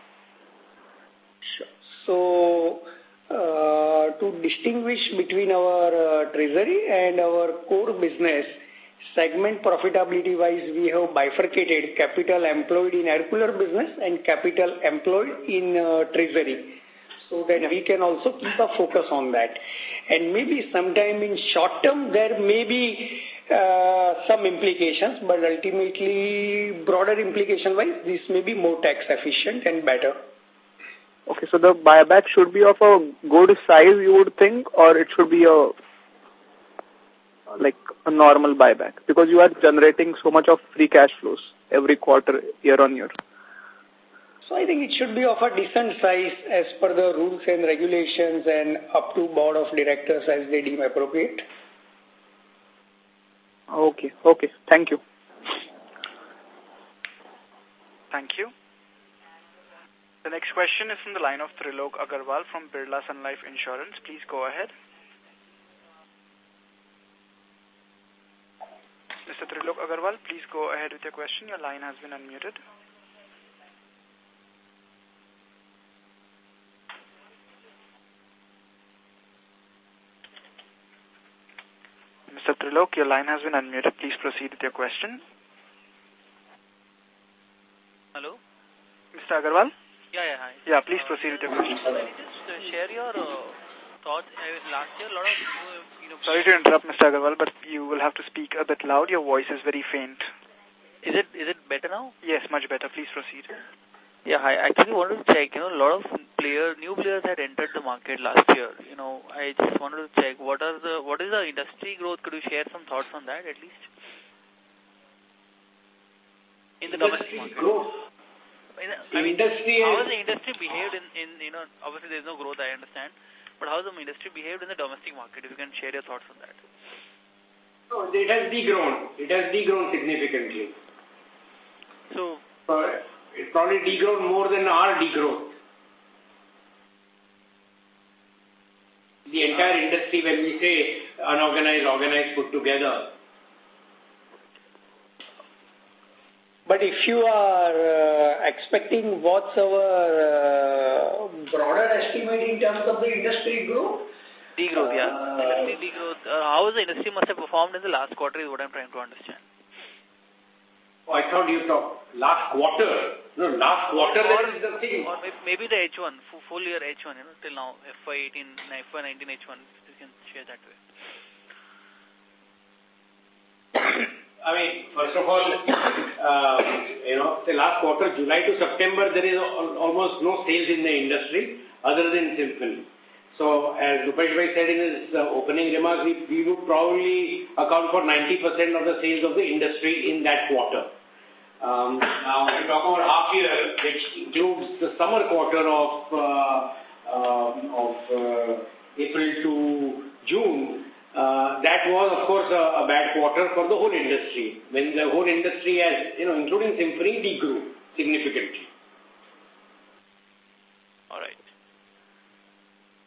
Sure. So, to distinguish between our uh, treasury and our core business, segment profitability wise, we have bifurcated capital employed in air cooler business and capital employed in uh, treasury so that we can also keep a focus on that. And maybe sometime in short term there may be uh, some implications, but ultimately broader implication wise, this may be more tax efficient and better. Okay, so the buyback should be of a good size, you would think, or it should be a like a normal buyback because you are generating so much of free cash flows every quarter, year on year. So I think it should be of a decent size as per the rules and regulations and up to board of directors as they deem appropriate. Okay, okay. Thank you. Thank you. The next question is from the line of Trilok Agarwal from Birla Sun Life Insurance. Please go ahead. Mr. Trilok Agarwal, please go ahead with your question. Your line has been unmuted. Mr. Trilok, your line has been unmuted. Please proceed with your question. Hello? Mr. Agarwal? Yeah, yeah, hi. Yeah, please proceed with your question. Can you just uh, share your uh, thoughts? Uh, last year, a lot of you, you Sorry to interrupt, Mr. Agarwal, but you will have to speak a bit loud. Your voice is very faint. Is it is it better now? Yes, much better. Please proceed. Yeah, I actually wanted to check, you know, a lot of player, new players had entered the market last year. You know, I just wanted to check what are the, what is the industry growth? Could you share some thoughts on that at least? In the industry domestic market. growth. I mean, industry how has the industry behaved in, in, you know, obviously there's no growth, I understand, but how has the industry behaved in the domestic market? If you can share your thoughts on that. No, it has degrown. It has degrown significantly. So, uh, it's probably degrown more than our degrowth. The entire industry, when we say unorganized, organized, put together. But if you are uh, expecting what's our uh, broader estimate in terms of the industry growth? Degrowth, yeah. Uh, industry degrowth. Uh, how the industry must have performed in the last quarter is what I'm trying to understand. Oh, I thought you talked last quarter. No, last quarter or, is the thing. Or maybe the H1, full year H1, you know, till now, FY18, FY19 H1, you can share that way. I mean, first of all, uh, you know, the last quarter, July to September, there is almost no sales in the industry other than Symphony. So, as Nrupesh Bhai said in his uh, opening remarks, we, we would probably account for 90% of the sales of the industry in that quarter. Um, now, we talk about half year, which includes the summer quarter of, uh, uh, of uh, April to June, uh, that was, of course, a, a, bad quarter for the whole industry. When the whole industry, has, you know, including Symphony, degrew significantly. All right.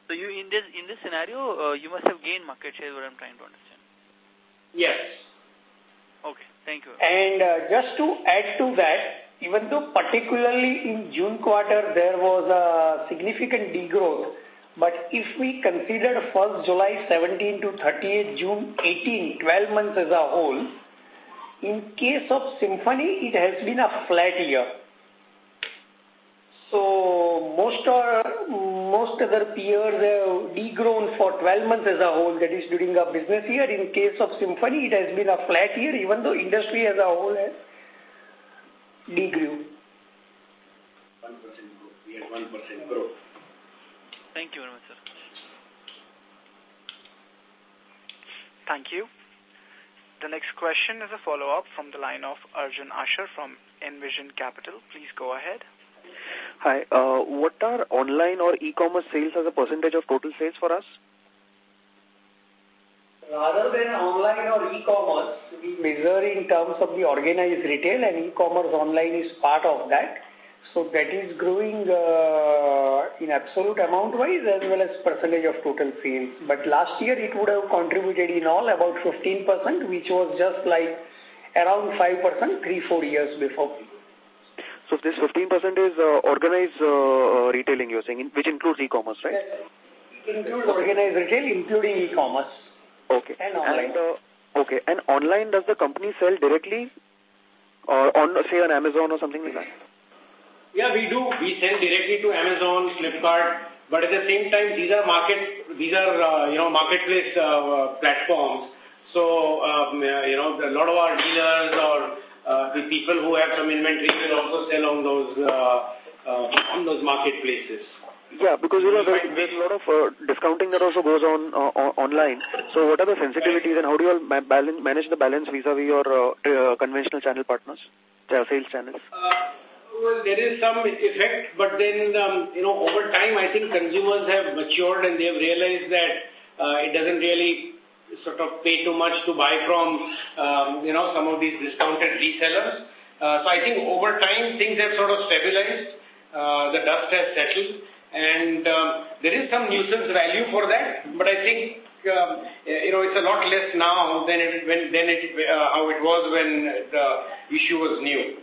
So you in this in this scenario, uh, you must have gained market share. What I'm trying to understand. Yes. Okay. Thank you. And uh, just to add to that, even though particularly in June quarter there was a significant degrowth, but if we consider 1st July 17 to 30th June 18, 12 months as a whole, in case of Symphony, it has been a flat year. So most or most other peers have degrown for 12 months as a whole, that is during a business year. In case of Symphony, it has been a flat year, even though industry as a whole has degrew. 1% growth. We had 1% growth. Thank you very much, sir. Thank you. The next question is a follow-up from the line of Arjun Asher from Envision Capital. Please go ahead. Hi. Uh, what are online or e-commerce sales as a percentage of total sales for us? Rather than online or e-commerce, we measure in terms of the organized retail and e-commerce online is part of that. So that is growing uh, in absolute amount wise as well as percentage of total sales. But last year it would have contributed in all about 15%, which was just like around 5% three, four years before. So this 15% is uh, organized uh, uh, retailing, you're saying, which includes e-commerce, right? It includes organized retail, including e-commerce. Okay. And online. And, uh, okay. And online, does the company sell directly or on, say, on Amazon or something like that? Yeah, we do. We sell directly to Amazon, Flipkart, but at the same time, these are market, these are, uh, you know, marketplace uh, platforms. So, um, you know, a lot of our dealers or uh, the people who have some inventory will also sell on those uh, uh, on those marketplaces. Yeah, because you know there's, there's a lot of uh, discounting that also goes on uh, online. So, what are the sensitivities and how do you all balance, manage the balance vis-a-vis -vis your uh, conventional channel partners, sales channels? well, there is some effect, but then um, you know over time, I think consumers have matured and they have realized that it doesn't really sort of pay too much to buy from, um, you know, some of these discounted resellers. Uh, so I think over time things have sort of stabilized, uh, the dust has settled, and um, there is some nuisance value for that, but I think um, you know, it's a lot less now than it, when, than it, uh, how it was when the issue was new.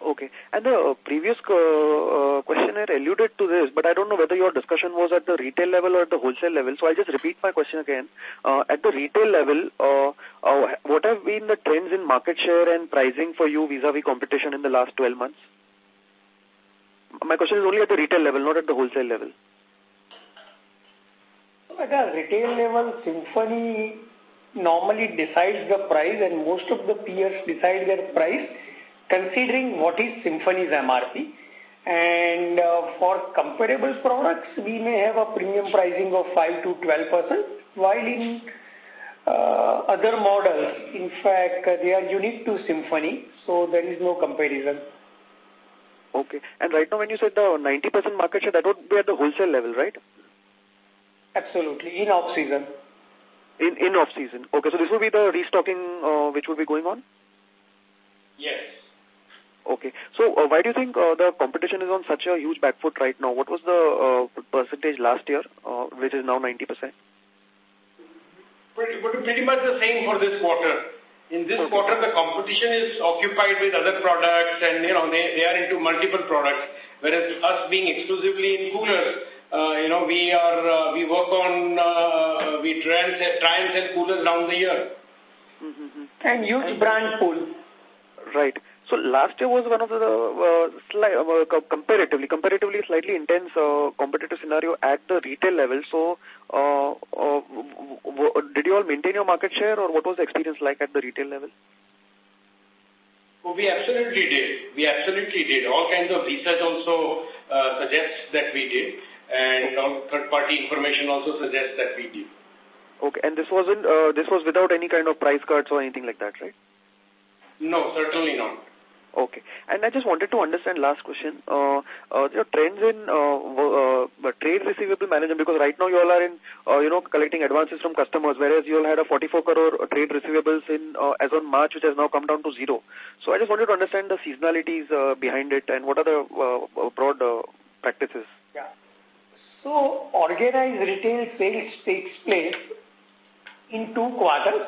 Okay. And the uh, previous uh, uh, questioner alluded to this, but I don't know whether your discussion was at the retail level or at the wholesale level. So I'll just repeat my question again. Uh, at the retail level, uh, uh, what have been the trends in market share and pricing for you vis-a-vis -vis competition in the last 12 months? My question is only at the retail level, not at the wholesale level. at a retail level, Symphony normally decides the price and most of the peers decide their price considering what is Symphony's MRP. And uh, for comparable products, we may have a premium pricing of 5 to 12%, while in uh, other models, in fact, uh, they are unique to Symphony, so there is no comparison. Okay. And right now when you said the 90% market share, that would be at the wholesale level, right? Absolutely, in off-season. In in off-season. Okay, so this will be the restocking uh, which will be going on? Yes. Okay. So uh, why do you think uh, the competition is on such a huge back foot right now? What was the uh, percentage last year, uh, which is now 90%? Pretty, pretty much the same for this quarter. In this okay. quarter, the competition is occupied with other products and, you know, they, they are into multiple products. Whereas us being exclusively in coolers, uh, you know, we are, uh, we work on, uh, we try and, try and sell coolers around the year. Mm -hmm. And huge brand pool. Right. So last year was one of the uh, uh, comparatively comparatively slightly intense uh, competitive scenario at the retail level. So uh, uh, did you all maintain your market share or what was the experience like at the retail level? Oh, we absolutely did. We absolutely did. All kinds of research also uh, suggests that we did and third-party information also suggests that we did. Okay, and this wasn't uh, this was without any kind of price cuts or anything like that, right? No, certainly not. Okay. And I just wanted to understand last question. Uh, uh, your trends in uh, uh, trade receivable management, because right now you all are in, uh, you know, collecting advances from customers, whereas you all had a 44 crore trade receivables in uh, as on March, which has now come down to zero. So I just wanted to understand the seasonalities uh, behind it and what are the uh, uh broad uh, practices. Yeah. So organized retail sales takes place in two quarters,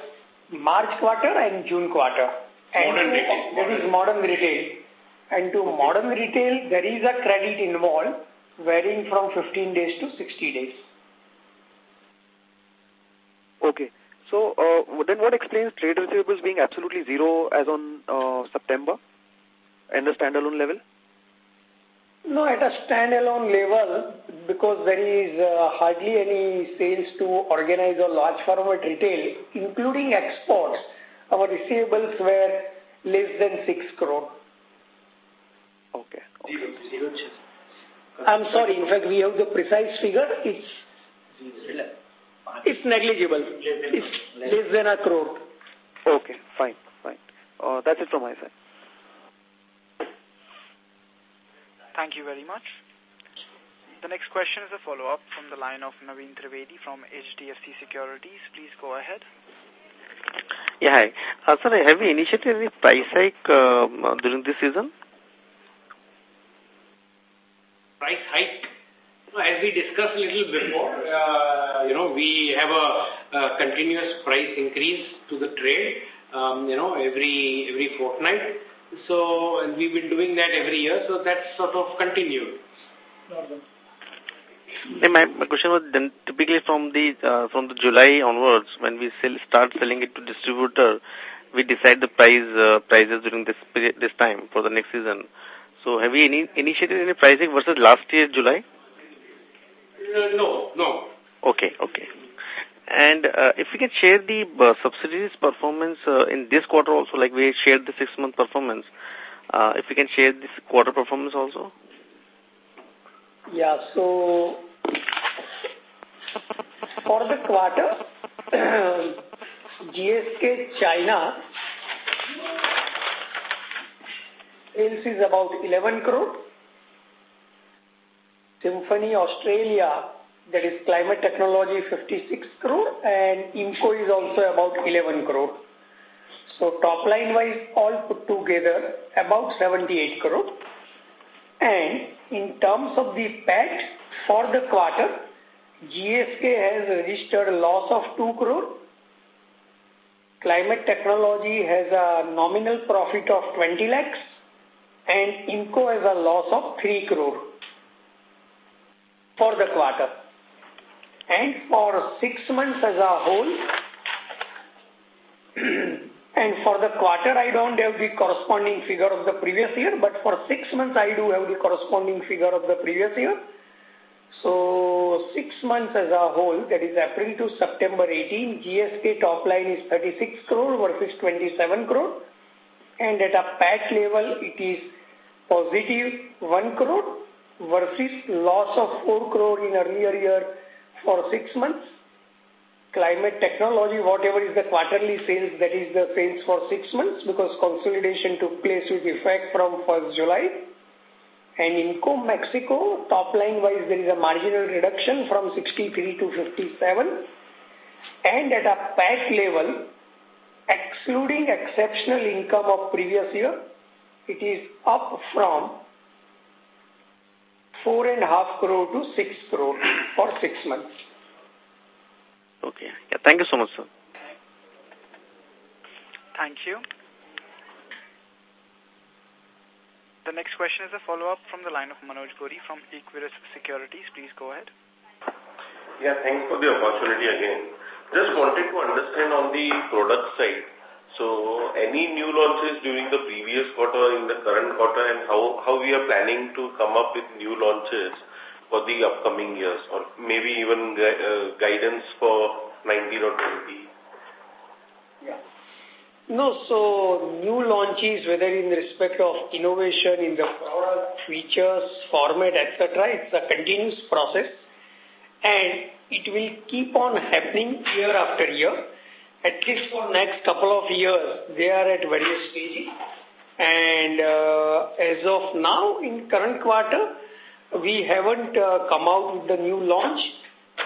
March quarter and June quarter. Modern retail. That is modern retail. And to modern retail, there is a credit involved varying from 15 days to 60 days. Okay. So uh, then what explains trade receivables being absolutely zero as on uh, September and the standalone level? No, at a standalone level, because there is uh, hardly any sales to organized or large format retail, including exports, our receivables were less than 6 crore. Okay. Zero, zero. I'm sorry, in fact, we have the precise figure. It's, it's negligible. It's less than a crore. Okay, fine, fine. Uh, that's it from my side. Thank you very much. The next question is a follow-up from the line of Naveen Trivedi from HDFC Securities. Please go ahead. Yeah, hi. Uh, sir, have you initiated any price hike uh, during this season? Price hike? As we discussed a little before, uh, you know, we have a, a, continuous price increase to the trade, um, you know, every every fortnight. So, and we've been doing that every year, so that's sort of continued. My, my question was then typically from the uh, from the July onwards, when we sell, start selling it to distributor, we decide the price uh, prices during this this time for the next season. So have we any, initiated any pricing versus last year July? Uh, no, no. Okay, okay. And uh, if we can share the uh, subsidiaries performance uh, in this quarter also, like we shared the six-month performance, uh, if we can share this quarter performance also? Yeah, so for the quarter, GSK China sales is about 11 crore. Symphony Australia, that is climate technology, 56 crore, and IMPCO is also about 11 crore. So top line wise, all put together, about 78 crore. And in terms of the PAT for the quarter, GSK has registered a loss of 2 crore. Climate Technology has a nominal profit of 20 lakhs and IMPCO has a loss of 3 crore for the quarter. And for six months as a whole, for the quarter I don't have the corresponding figure of the previous year, but for six months I do have the corresponding figure of the previous year. So six months as a whole, that is April to September 18, GSK top line is 36 crore versus 27 crore. And at a PAT level, it is positive 1 crore versus loss of 4 crore in earlier year for six months. Climate technology, whatever is the quarterly sales, that is the sales for six months because consolidation took place with effect from 1st July. And IMPCO Mexico, top line wise, there is a marginal reduction from 63 to 57. And at a PAT level, excluding exceptional income of previous year, it is up from 4.5 crore to 6 crore for 6 months. Okay. Yeah, thank you so much, sir. Thank you. The next question is a follow-up from the line of Manoj Gori from Equirus Securities. Please go ahead. Yeah, thanks for the opportunity again. Just wanted to understand on the product side. So, any new launches during the previous quarter, in the current quarter, and how, how we are planning to come up with new launches for the upcoming years, or maybe even uh, guidance for 19 or 20? Yeah. No, so new launches, whether in respect of innovation in the product, features, format, etc., it's a continuous process and it will keep on happening year after year. At least for next couple of years, they are at various stages. And uh, as of now, in current quarter, we haven't uh, come out with the new launch,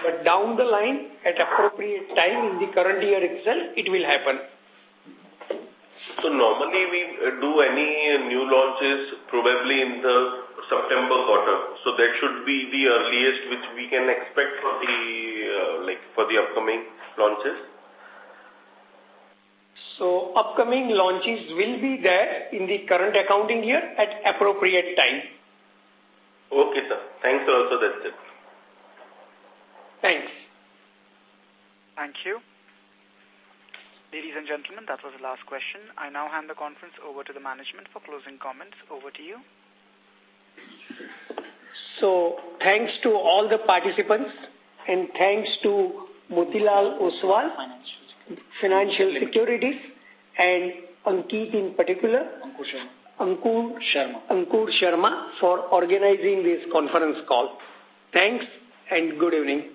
but down the line, at appropriate time in the current year itself, it will happen. So normally we uh, do any new launches probably in the September quarter. So that should be the earliest which we can expect for the uh, like for the upcoming launches. So upcoming launches will be there in the current accounting year at appropriate time. Okay, sir. Thanks also. That's it. Thanks. Thank you. Ladies and gentlemen, that was the last question. I now hand the conference over to the management for closing comments. Over to you. So, thanks to all the participants and thanks to Motilal Oswal, Financial Securities, and Ankit in particular, Ankur Sharma. Ankur Sharma for organizing this conference call. Thanks and good evening.